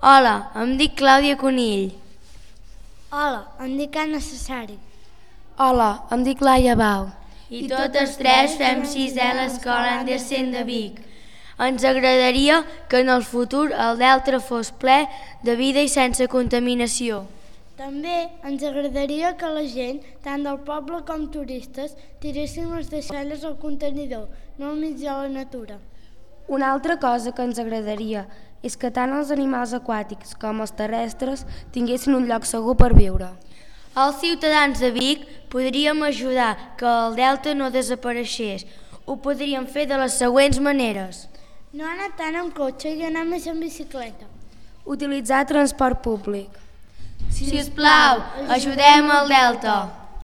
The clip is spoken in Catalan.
Hola, em dic Clàudia Conill. Hola, em dic Anna Necessari. Hola, em dic Laia Bau. I totes tres fem sisè a l'Escola Andersen de Vic. Ens agradaria que en el futur el Delta fos ple de vida i sense contaminació. També ens agradaria que la gent, tant del poble com turistes, tiressin les deixalles al contenidor, no al mig de la natura. Una altra cosa que ens agradaria és que tant els animals aquàtics com els terrestres tinguessin un lloc segur per viure. Els ciutadans de Vic podríem ajudar que el Delta no desapareixés. Ho podríem fer de les següents maneres. No anar tant amb cotxe i anar més en bicicleta. Utilitzar transport públic. Si us plau, ajudem el Delta.